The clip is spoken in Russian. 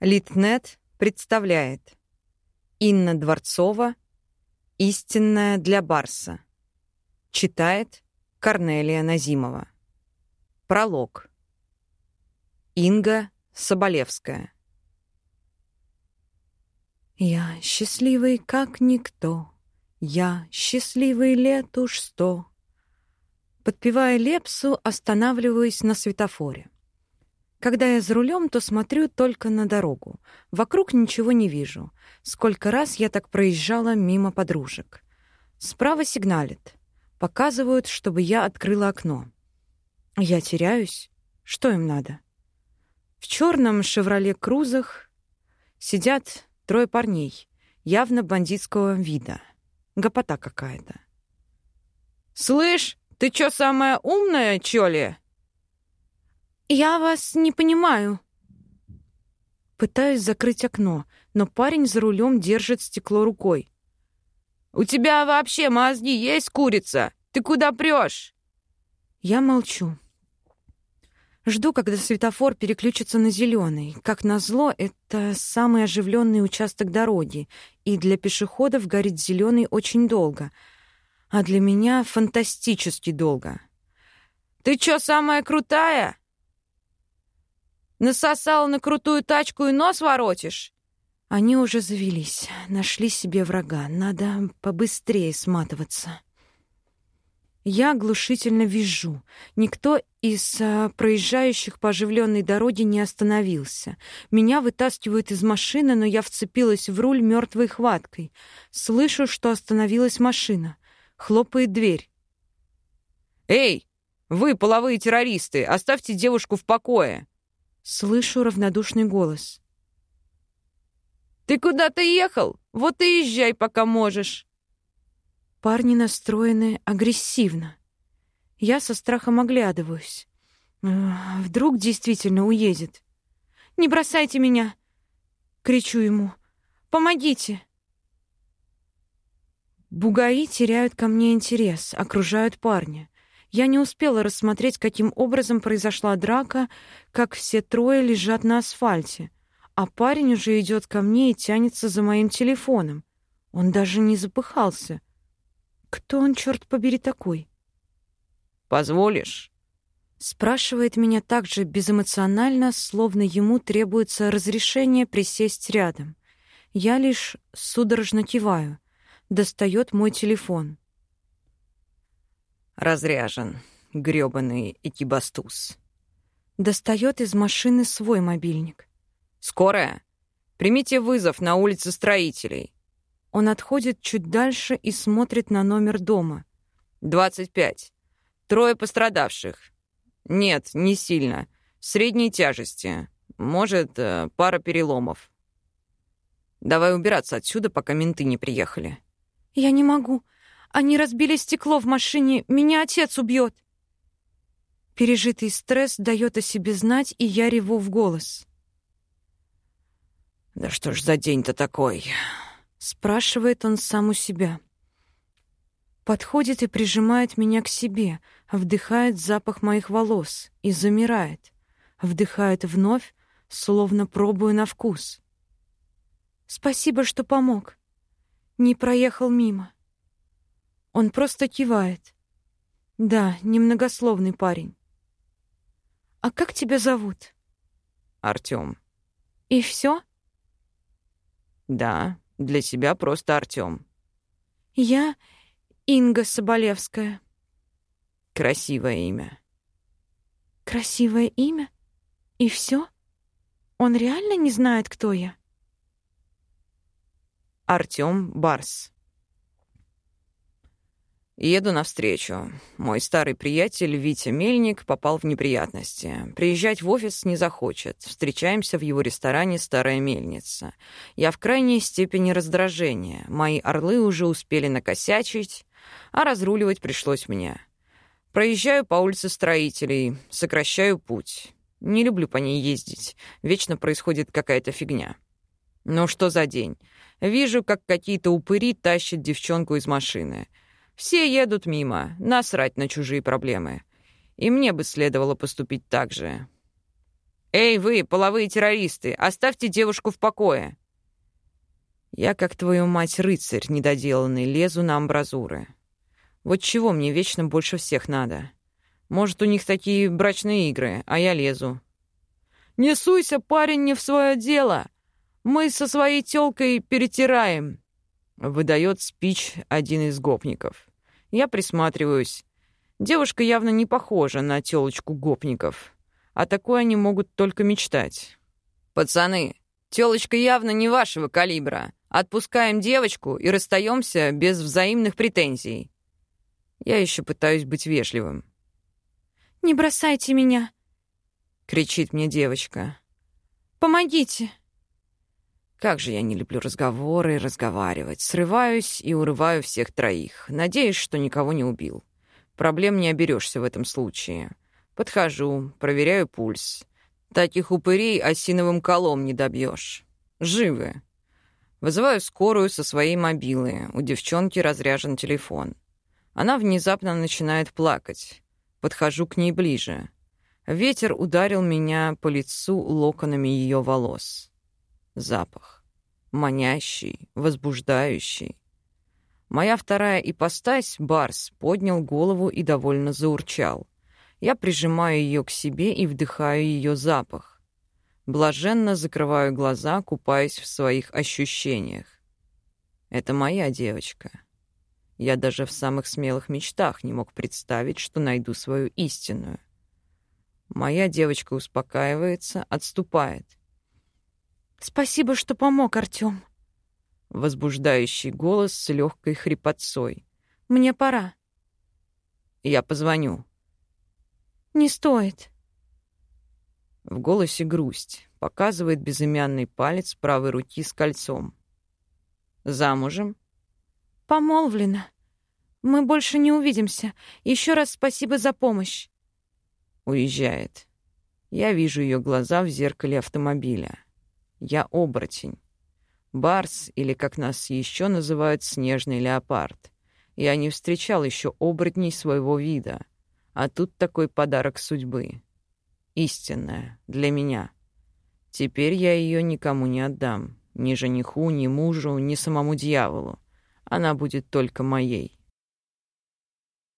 Литнет представляет Инна Дворцова «Истинная для Барса». Читает Корнелия Назимова. Пролог. Инга Соболевская. Я счастливый, как никто, Я счастливый лет уж сто. Подпевая лепсу, останавливаюсь на светофоре. Когда я за рулем, то смотрю только на дорогу. Вокруг ничего не вижу. Сколько раз я так проезжала мимо подружек. Справа сигналит. Показывают, чтобы я открыла окно. Я теряюсь. Что им надо? В черном «Шевроле Крузах» сидят трое парней, явно бандитского вида. Гопота какая-то. «Слышь, ты чё самая умная, чё ли?» «Я вас не понимаю». Пытаюсь закрыть окно, но парень за рулем держит стекло рукой. «У тебя вообще мозги есть, курица? Ты куда прешь? Я молчу. Жду, когда светофор переключится на зеленый. Как назло, это самый оживленный участок дороги, и для пешеходов горит зеленый очень долго, а для меня фантастически долго. «Ты чё, самая крутая?» Насосал на крутую тачку и нос воротишь? Они уже завелись, нашли себе врага. Надо побыстрее сматываться. Я оглушительно вижу. Никто из а, проезжающих по оживленной дороге не остановился. Меня вытаскивают из машины, но я вцепилась в руль мертвой хваткой. Слышу, что остановилась машина. Хлопает дверь. «Эй, вы, половые террористы, оставьте девушку в покое!» Слышу равнодушный голос. «Ты куда-то ехал? Вот и езжай, пока можешь!» Парни настроены агрессивно. Я со страхом оглядываюсь. Вдруг действительно уедет. «Не бросайте меня!» — кричу ему. «Помогите!» Бугаи теряют ко мне интерес, окружают парня. Я не успела рассмотреть, каким образом произошла драка, как все трое лежат на асфальте, а парень уже идет ко мне и тянется за моим телефоном. Он даже не запыхался. Кто он, черт побери, такой? «Позволишь?» Спрашивает меня так же безэмоционально, словно ему требуется разрешение присесть рядом. Я лишь судорожно киваю. Достает мой телефон разряжен, грёбаный экибастуз. Достает из машины свой мобильник. «Скорая? Примите вызов на улице строителей». Он отходит чуть дальше и смотрит на номер дома. «Двадцать пять. Трое пострадавших. Нет, не сильно. Средней тяжести. Может, э, пара переломов. Давай убираться отсюда, пока менты не приехали». «Я не могу. Они разбили стекло в машине. Меня отец убьет. Пережитый стресс дает о себе знать, и я реву в голос. «Да что ж за день-то такой?» — спрашивает он сам у себя. Подходит и прижимает меня к себе, вдыхает запах моих волос и замирает. Вдыхает вновь, словно пробуя на вкус. «Спасибо, что помог. Не проехал мимо». Он просто кивает. Да, немногословный парень. А как тебя зовут? Артём. И всё? Да, для тебя просто Артём. Я Инга Соболевская. Красивое имя. Красивое имя? И всё? Он реально не знает, кто я? Артём Барс. Еду навстречу. Мой старый приятель Витя Мельник попал в неприятности. Приезжать в офис не захочет. Встречаемся в его ресторане «Старая мельница». Я в крайней степени раздражения. Мои орлы уже успели накосячить, а разруливать пришлось мне. Проезжаю по улице строителей, сокращаю путь. Не люблю по ней ездить. Вечно происходит какая-то фигня. Ну что за день? Вижу, как какие-то упыри тащат девчонку из машины — все едут мимо, насрать на чужие проблемы. И мне бы следовало поступить так же. «Эй, вы, половые террористы, оставьте девушку в покое!» Я, как твою мать, рыцарь недоделанный, лезу на амбразуры. Вот чего мне вечно больше всех надо? Может, у них такие брачные игры, а я лезу. «Не суйся, парень, не в свое дело! Мы со своей тёлкой перетираем!» Выдает спич один из гопников. Я присматриваюсь. Девушка явно не похожа на тёлочку гопников. О такой они могут только мечтать. «Пацаны, тёлочка явно не вашего калибра. Отпускаем девочку и расстаемся без взаимных претензий». Я еще пытаюсь быть вежливым. «Не бросайте меня!» — кричит мне девочка. «Помогите!» Как же я не люблю разговоры и разговаривать. Срываюсь и урываю всех троих. Надеюсь, что никого не убил. Проблем не оберешься в этом случае. Подхожу, проверяю пульс. Таких упырей осиновым колом не добьешь. Живы. Вызываю скорую со своей мобилы. У девчонки разряжен телефон. Она внезапно начинает плакать. Подхожу к ней ближе. Ветер ударил меня по лицу локонами ее волос. Запах. Манящий, возбуждающий. Моя вторая ипостась, Барс, поднял голову и довольно заурчал. Я прижимаю ее к себе и вдыхаю ее запах. Блаженно закрываю глаза, купаясь в своих ощущениях. Это моя девочка. Я даже в самых смелых мечтах не мог представить, что найду свою истинную. Моя девочка успокаивается, отступает. «Спасибо, что помог, Артём». Возбуждающий голос с легкой хрипотцой. «Мне пора». «Я позвоню». «Не стоит». В голосе грусть. Показывает безымянный палец правой руки с кольцом. «Замужем?» «Помолвлена. Мы больше не увидимся. Еще раз спасибо за помощь». Уезжает. Я вижу ее глаза в зеркале автомобиля. Я оборотень. Барс, или как нас еще называют, снежный леопард. Я не встречал еще оборотней своего вида. А тут такой подарок судьбы. Истинная, для меня. Теперь я ее никому не отдам. Ни жениху, ни мужу, ни самому дьяволу. Она будет только моей.